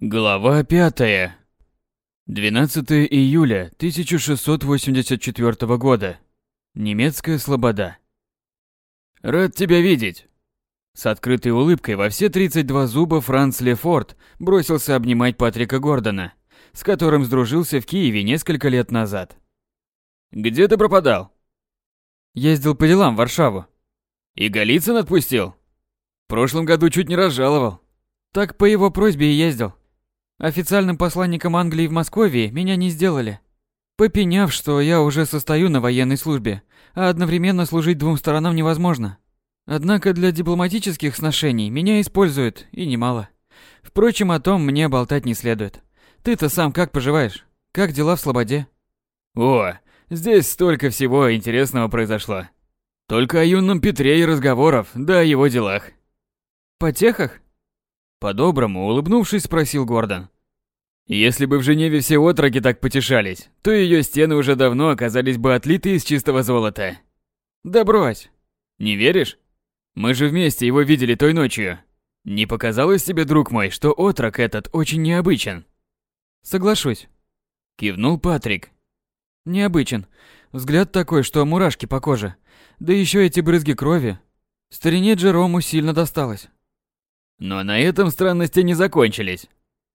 Глава пятая. 12 июля 1684 года. Немецкая слобода. Рад тебя видеть. С открытой улыбкой во все 32 зуба Франц Лефорт бросился обнимать Патрика Гордона, с которым сдружился в Киеве несколько лет назад. Где ты пропадал? Ездил по делам в Варшаву. И Голицын отпустил? В прошлом году чуть не разжаловал. Так по его просьбе и ездил. Официальным посланником Англии в Москве меня не сделали. Попеняв, что я уже состою на военной службе, а одновременно служить двум сторонам невозможно. Однако для дипломатических сношений меня используют, и немало. Впрочем, о том мне болтать не следует. Ты-то сам как поживаешь? Как дела в Слободе? О, здесь столько всего интересного произошло. Только о юном Петре и разговоров, да о его делах. Потехах? По-доброму, улыбнувшись, спросил Гордон. Если бы в Женеве все отроки так потешались, то ее стены уже давно оказались бы отлиты из чистого золота. Да брось. Не веришь? Мы же вместе его видели той ночью. Не показалось тебе, друг мой, что отрок этот очень необычен? Соглашусь. Кивнул Патрик. Необычен. Взгляд такой, что мурашки по коже. Да еще эти брызги крови. Старине Джерому сильно досталось. Но на этом странности не закончились.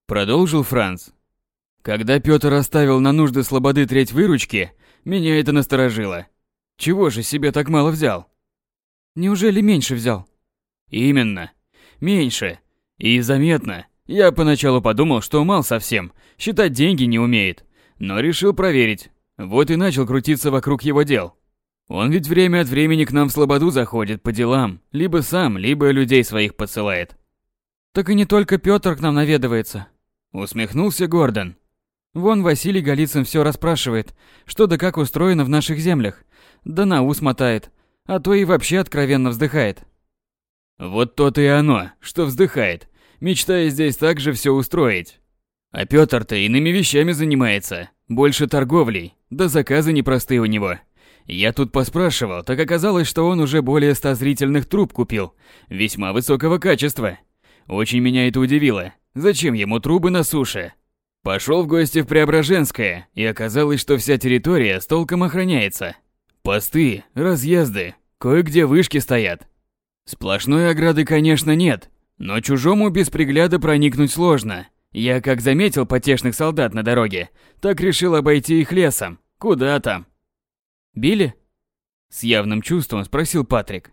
Продолжил Франц. Когда Пётр оставил на нужды слободы треть выручки, меня это насторожило. Чего же себе так мало взял? Неужели меньше взял? Именно. Меньше. И заметно. Я поначалу подумал, что мал совсем, считать деньги не умеет. Но решил проверить. Вот и начал крутиться вокруг его дел. Он ведь время от времени к нам в слободу заходит по делам. Либо сам, либо людей своих подсылает. Так и не только Пётр к нам наведывается. Усмехнулся Гордон. Вон Василий Голицын все расспрашивает, что да как устроено в наших землях. Да на ус мотает, а то и вообще откровенно вздыхает. Вот то-то и оно, что вздыхает, мечтая здесь также все устроить. А Пётр-то иными вещами занимается, больше торговлей, да заказы непростые у него. Я тут поспрашивал, так оказалось, что он уже более ста зрительных труб купил, весьма высокого качества. Очень меня это удивило. Зачем ему трубы на суше? Пошел в гости в Преображенское, и оказалось, что вся территория с толком охраняется. Посты, разъезды, кое-где вышки стоят. Сплошной ограды, конечно, нет, но чужому без пригляда проникнуть сложно. Я как заметил потешных солдат на дороге, так решил обойти их лесом. Куда там? Били? С явным чувством спросил Патрик.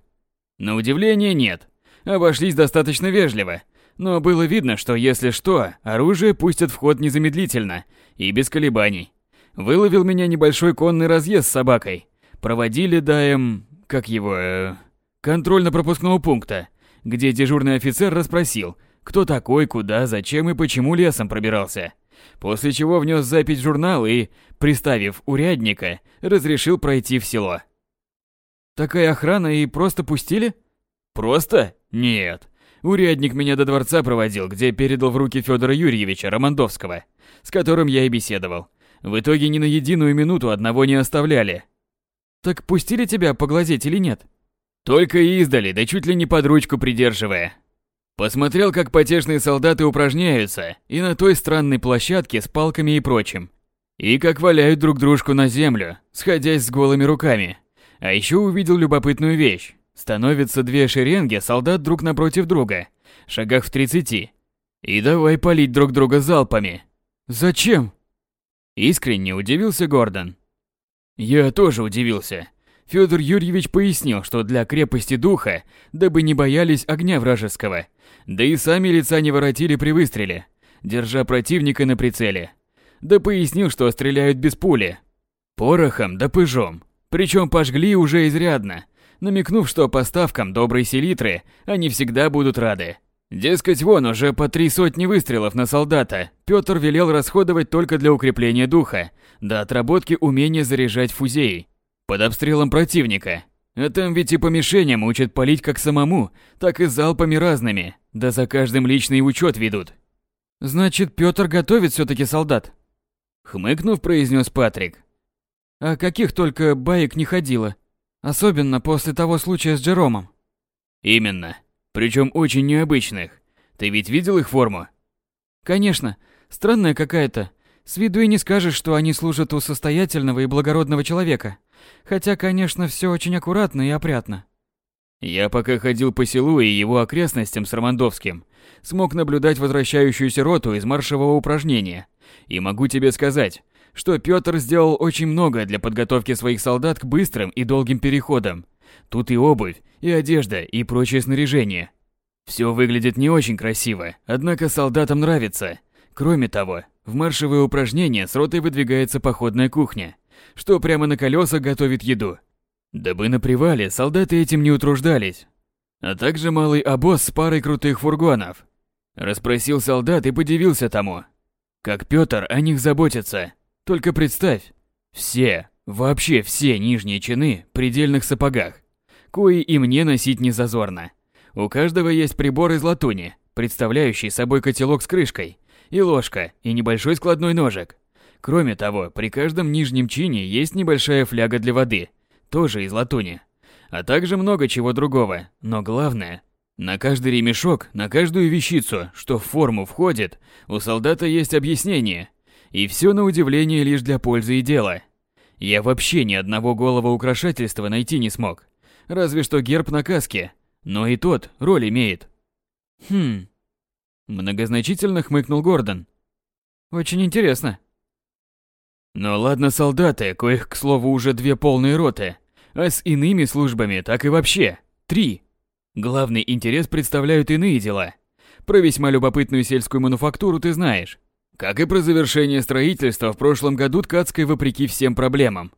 На удивление нет. Обошлись достаточно вежливо, но было видно, что если что, оружие пустят в ход незамедлительно и без колебаний. Выловил меня небольшой конный разъезд с собакой. Проводили до, эм, как его, э, контрольно-пропускного пункта, где дежурный офицер расспросил, кто такой, куда, зачем и почему лесом пробирался. После чего внес запись в журнал и, приставив урядника, разрешил пройти в село. Такая охрана и просто пустили? Просто? Нет. Урядник меня до дворца проводил, где передал в руки Федора Юрьевича Романдовского, с которым я и беседовал. В итоге ни на единую минуту одного не оставляли. Так пустили тебя поглазеть или нет? Только издали, да чуть ли не под ручку придерживая. Посмотрел, как потешные солдаты упражняются, и на той странной площадке с палками и прочим. И как валяют друг дружку на землю, сходясь с голыми руками. А еще увидел любопытную вещь. Становятся две шеренги солдат друг напротив друга, шагах в тридцати. И давай палить друг друга залпами. Зачем? Искренне удивился Гордон. Я тоже удивился. Федор Юрьевич пояснил, что для крепости духа, дабы не боялись огня вражеского, да и сами лица не воротили при выстреле, держа противника на прицеле. Да пояснил, что стреляют без пули, порохом да пыжом, причем пожгли уже изрядно, намекнув, что поставкам доброй селитры они всегда будут рады. Дескать, вон уже по три сотни выстрелов на солдата Петр велел расходовать только для укрепления духа, до отработки умения заряжать фузеи под обстрелом противника. А там ведь и по мишеням учат палить как самому, так и залпами разными, да за каждым личный учет ведут. Значит, Петр готовит все-таки солдат? Хмыкнув, произнес Патрик. А каких только баек не ходило. Особенно после того случая с Джеромом. Именно. Причем очень необычных. Ты ведь видел их форму? Конечно, странная какая-то. С виду и не скажешь, что они служат у состоятельного и благородного человека. Хотя, конечно, все очень аккуратно и опрятно. Я пока ходил по селу и его окрестностям с Романдовским, смог наблюдать возвращающуюся роту из маршевого упражнения. И могу тебе сказать, что Пётр сделал очень много для подготовки своих солдат к быстрым и долгим переходам. Тут и обувь, и одежда, и прочее снаряжение. Все выглядит не очень красиво, однако солдатам нравится. Кроме того, в маршевые упражнения с ротой выдвигается походная кухня, что прямо на колесах готовит еду. Дабы на привале солдаты этим не утруждались. А также малый обоз с парой крутых фургонов. Расспросил солдат и подивился тому. Как Пётр о них заботится. Только представь, все, вообще все нижние чины в предельных сапогах, кои и мне носить не зазорно. У каждого есть прибор из латуни, представляющий собой котелок с крышкой, и ложка, и небольшой складной ножик. Кроме того, при каждом нижнем чине есть небольшая фляга для воды, тоже из латуни. А также много чего другого, но главное, на каждый ремешок, на каждую вещицу, что в форму входит, у солдата есть объяснение. И все на удивление лишь для пользы и дела. Я вообще ни одного голого украшательства найти не смог. Разве что герб на каске, но и тот роль имеет. Хм, Многозначительно хмыкнул Гордон. очень интересно. Ну ладно, солдаты, коих, к слову, уже две полные роты, а с иными службами так и вообще три. Главный интерес представляют иные дела. Про весьма любопытную сельскую мануфактуру ты знаешь. Как и про завершение строительства в прошлом году ткацкой вопреки всем проблемам.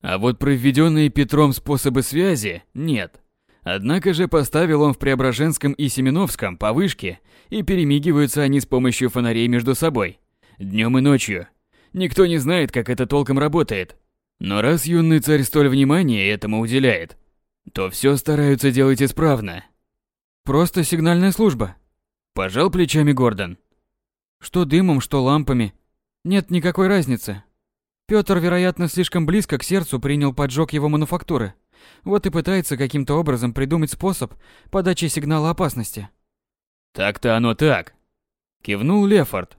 А вот про введенные Петром способы связи нет. Однако же поставил он в Преображенском и Семеновском по вышке, и перемигиваются они с помощью фонарей между собой. Днем и ночью. Никто не знает, как это толком работает. Но раз юный царь столь внимания этому уделяет, то все стараются делать исправно. Просто сигнальная служба. Пожал плечами Гордон. Что дымом, что лампами. Нет никакой разницы. Пётр, вероятно, слишком близко к сердцу принял поджог его мануфактуры. Вот и пытается каким-то образом придумать способ подачи сигнала опасности. Так-то оно так. Кивнул Лефорт.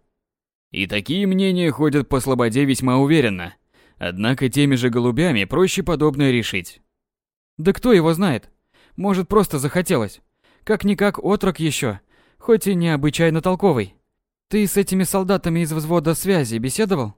И такие мнения ходят по слободе весьма уверенно. Однако теми же голубями проще подобное решить. Да кто его знает? Может, просто захотелось. Как-никак отрок еще, хоть и необычайно толковый. Ты с этими солдатами из взвода связи беседовал?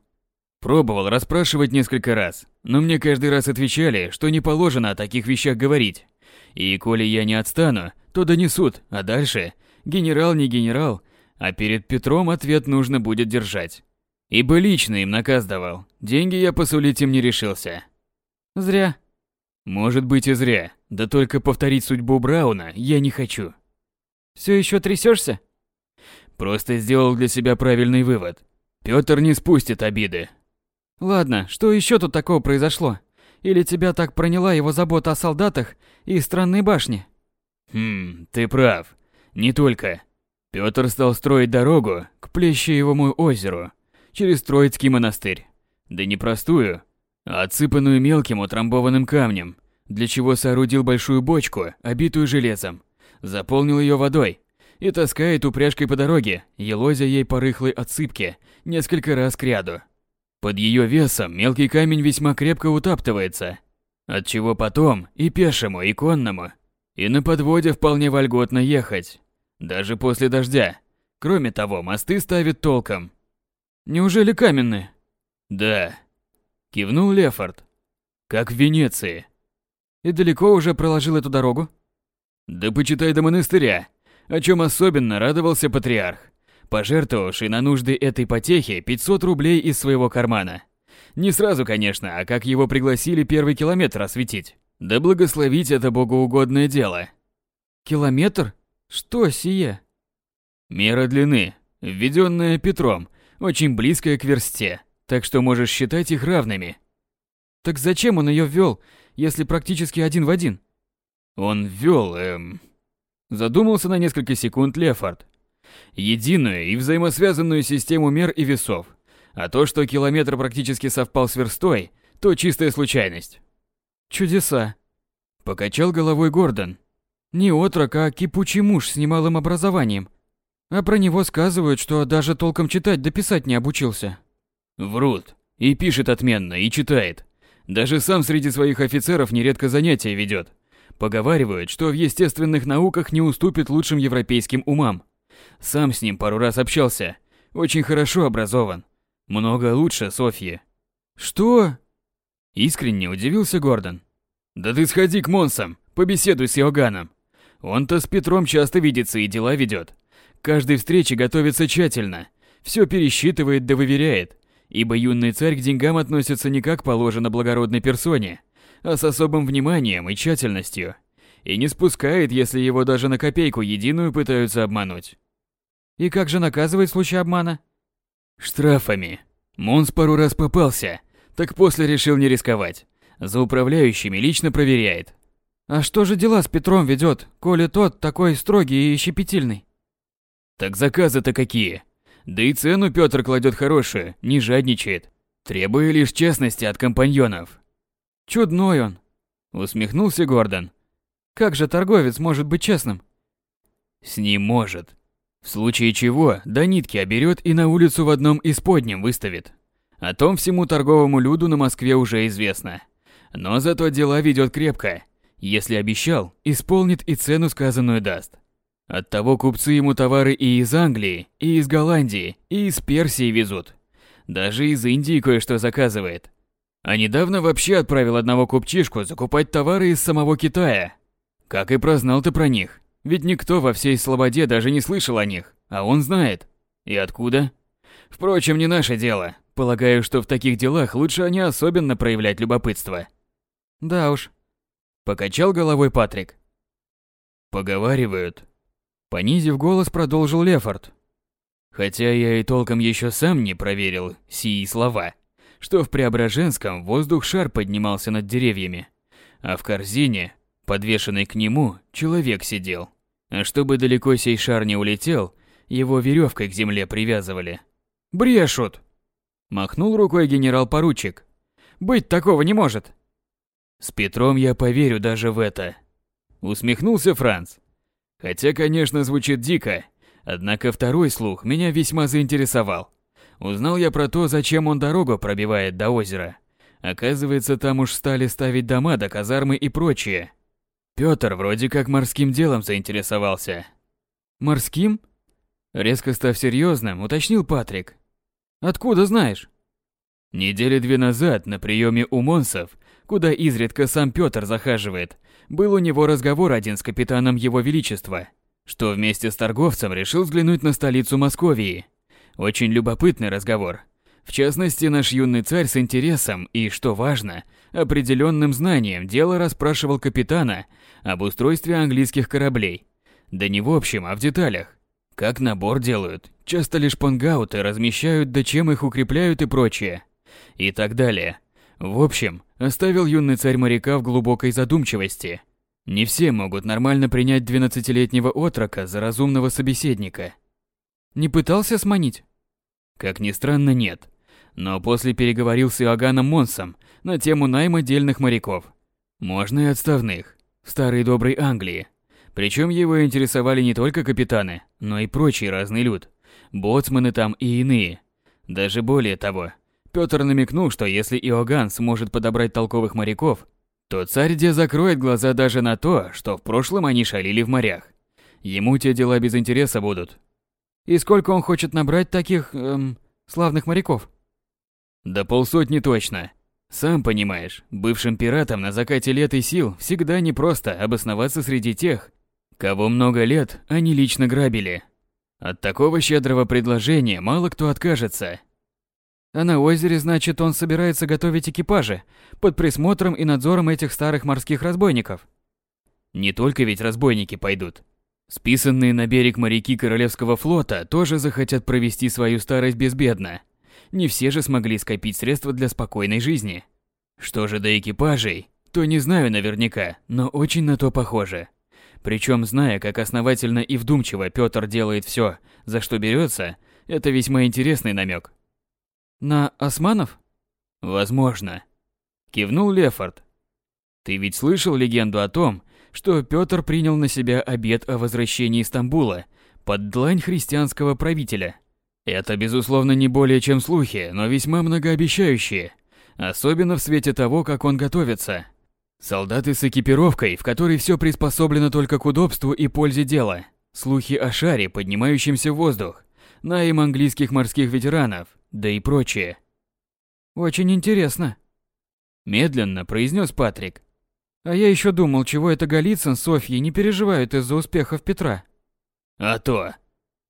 Пробовал расспрашивать несколько раз, но мне каждый раз отвечали, что не положено о таких вещах говорить. И коли я не отстану, то донесут, а дальше генерал не генерал, а перед Петром ответ нужно будет держать. Ибо лично им наказ давал, деньги я посулить им не решился. Зря. Может быть и зря, да только повторить судьбу Брауна я не хочу. Все еще трясешься? Просто сделал для себя правильный вывод. Петр не спустит обиды, Ладно, что еще тут такого произошло? Или тебя так проняла его забота о солдатах и странной башне? Хм, ты прав. Не только. Петр стал строить дорогу к Плещеевому озеру через Троицкий монастырь. Да не простую, а отсыпанную мелким утрамбованным камнем, для чего соорудил большую бочку, обитую железом, заполнил ее водой и таскает упряжкой по дороге, елозя ей по рыхлой отсыпке несколько раз к ряду. Под ее весом мелкий камень весьма крепко утаптывается, отчего потом и пешему, и конному, и на подводе вполне вольготно ехать, даже после дождя. Кроме того, мосты ставят толком. Неужели каменные? Да. Кивнул Лефорт. Как в Венеции. И далеко уже проложил эту дорогу? Да почитай до монастыря, о чем особенно радовался патриарх пожертвовавший на нужды этой потехи 500 рублей из своего кармана. Не сразу, конечно, а как его пригласили первый километр осветить. Да благословить это богоугодное дело. Километр? Что сие? Мера длины, введенная Петром, очень близкая к версте, так что можешь считать их равными. Так зачем он ее ввел, если практически один в один? Он ввел, эм... Задумался на несколько секунд Лефорд, единую и взаимосвязанную систему мер и весов. А то, что километр практически совпал с верстой, то чистая случайность. Чудеса. Покачал головой Гордон. Не отрок, а кипучий муж с немалым образованием. А про него сказывают, что даже толком читать да писать не обучился. Врут. И пишет отменно, и читает. Даже сам среди своих офицеров нередко занятия ведет. Поговаривают, что в естественных науках не уступит лучшим европейским умам. Сам с ним пару раз общался. Очень хорошо образован. Много лучше Софьи. Что? Искренне удивился Гордон. Да ты сходи к Монсам, побеседуй с Иоганном. Он-то с Петром часто видится и дела ведет. Каждой встрече готовится тщательно. Все пересчитывает да выверяет. Ибо юный царь к деньгам относится не как положено благородной персоне, а с особым вниманием и тщательностью. И не спускает, если его даже на копейку единую пытаются обмануть. И как же наказывает в случае обмана? Штрафами. Монс пару раз попался, так после решил не рисковать. За управляющими лично проверяет. А что же дела с Петром ведет, коли тот такой строгий и щепетильный? Так заказы-то какие? Да и цену Петр кладет хорошую, не жадничает, требуя лишь честности от компаньонов. Чудной он, усмехнулся Гордон. Как же торговец может быть честным? С ним может. В случае чего, до нитки оберет и на улицу в одном из подним выставит. О том всему торговому люду на Москве уже известно. Но зато дела ведет крепко. Если обещал, исполнит и цену сказанную даст. Оттого купцы ему товары и из Англии, и из Голландии, и из Персии везут. Даже из Индии кое-что заказывает. А недавно вообще отправил одного купчишку закупать товары из самого Китая. Как и прознал ты про них. Ведь никто во всей Слободе даже не слышал о них, а он знает. И откуда? Впрочем, не наше дело. Полагаю, что в таких делах лучше не особенно проявлять любопытство. Да уж. Покачал головой Патрик. Поговаривают, Понизив голос, продолжил Лефорт. Хотя я и толком еще сам не проверил сии слова, что в Преображенском воздух шар поднимался над деревьями, а в корзине, подвешенной к нему, человек сидел. А чтобы далеко сей шар не улетел, его веревкой к земле привязывали. «Брешут!» Махнул рукой генерал-поручик. «Быть такого не может!» «С Петром я поверю даже в это!» Усмехнулся Франц. Хотя, конечно, звучит дико, однако второй слух меня весьма заинтересовал. Узнал я про то, зачем он дорогу пробивает до озера. Оказывается, там уж стали ставить дома до казармы и прочее. Пётр вроде как морским делом заинтересовался. Морским? Резко став серьезным, уточнил Патрик. Откуда знаешь? Недели две назад на приеме у Монсов, куда изредка сам Пётр захаживает, был у него разговор один с капитаном Его Величества, что вместе с торговцем решил взглянуть на столицу Московии. Очень любопытный разговор. В частности, наш юный царь с интересом и, что важно, определенным знанием дела расспрашивал капитана об устройстве английских кораблей. Да не в общем, а в деталях. Как набор делают, часто лишь понгауты размещают, да чем их укрепляют и прочее. И так далее. В общем, оставил юный царь моряка в глубокой задумчивости. Не все могут нормально принять двенадцатилетнего отрока за разумного собеседника. Не пытался сманить? Как ни странно, нет. Но после переговорил с Иоганном Монсом на тему найма дельных моряков. Можно и отставных. Старой доброй Англии. Причем его интересовали не только капитаны, но и прочий разный люд. Боцманы там и иные. Даже более того, Петр намекнул, что если Иоганн сможет подобрать толковых моряков, то царь Де закроет глаза даже на то, что в прошлом они шалили в морях. Ему те дела без интереса будут. И сколько он хочет набрать таких, эм, славных моряков? Да полсотни точно. Сам понимаешь, бывшим пиратам на закате лет и сил всегда непросто обосноваться среди тех, кого много лет они лично грабили. От такого щедрого предложения мало кто откажется. А на озере, значит, он собирается готовить экипажи под присмотром и надзором этих старых морских разбойников. Не только ведь разбойники пойдут. Списанные на берег моряки Королевского флота тоже захотят провести свою старость безбедно. Не все же смогли скопить средства для спокойной жизни. Что же до экипажей, то не знаю наверняка, но очень на то похоже. Причем, зная, как основательно и вдумчиво Петр делает все, за что берется, это весьма интересный намек. На османов? Возможно. Кивнул Лефорт. Ты ведь слышал легенду о том, что Петр принял на себя обет о возвращении Стамбула под длань христианского правителя. Это, безусловно, не более чем слухи, но весьма многообещающие, особенно в свете того, как он готовится. Солдаты с экипировкой, в которой все приспособлено только к удобству и пользе дела. Слухи о шаре, поднимающемся в воздух, наим английских морских ветеранов, да и прочее. Очень интересно. Медленно произнес Патрик. А я еще думал, чего это Голицын с Софьей не переживают из-за успехов Петра. А то.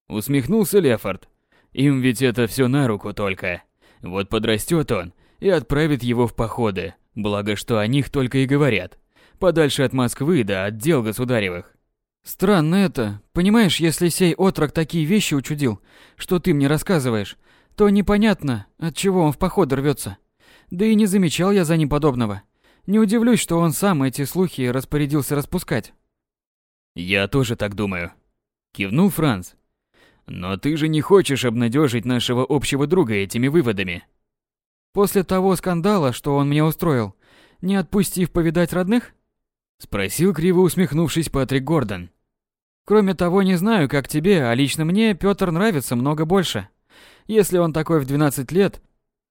Усмехнулся Лефорт. Им ведь это все на руку только. Вот подрастет он и отправит его в походы, благо что о них только и говорят. Подальше от Москвы да от дел государевых. Странно это. Понимаешь, если сей отрок такие вещи учудил, что ты мне рассказываешь, то непонятно, от чего он в поход рвется. Да и не замечал я за ним подобного. Не удивлюсь, что он сам эти слухи распорядился распускать. Я тоже так думаю. Кивнул Франц. Но ты же не хочешь обнадежить нашего общего друга этими выводами. После того скандала, что он мне устроил, не отпустив повидать родных? Спросил криво усмехнувшись Патрик Гордон. Кроме того, не знаю, как тебе, а лично мне Пётр нравится много больше. Если он такой в 12 лет,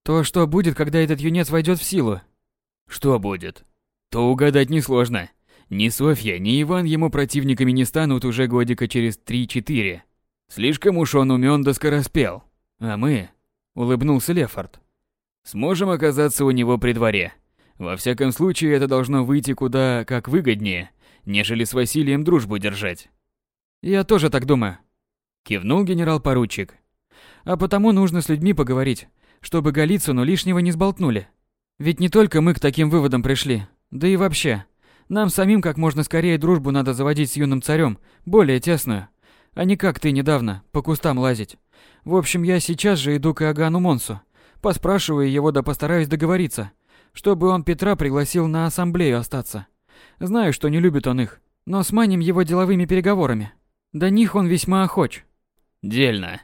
то что будет, когда этот юнец войдет в силу? Что будет? То угадать несложно. Ни Софья, ни Иван ему противниками не станут уже годика через 3-4. Слишком уж он умен да скороспел. А мы, улыбнулся Лефорт, сможем оказаться у него при дворе. Во всяком случае, это должно выйти куда как выгоднее, нежели с Василием дружбу держать. Я тоже так думаю. Кивнул генерал-поручик. А потому нужно с людьми поговорить, чтобы Голицыну лишнего не сболтнули. Ведь не только мы к таким выводам пришли, да и вообще. Нам самим как можно скорее дружбу надо заводить с юным царем, более тесную а не как ты недавно, по кустам лазить. В общем, я сейчас же иду к Иоганну Монсу. Поспрашиваю его да постараюсь договориться, чтобы он Петра пригласил на ассамблею остаться. Знаю, что не любит он их, но сманим его деловыми переговорами. До них он весьма охоч. Дельно.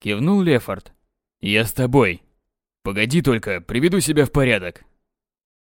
Кивнул Лефорт. Я с тобой. Погоди только, приведу себя в порядок.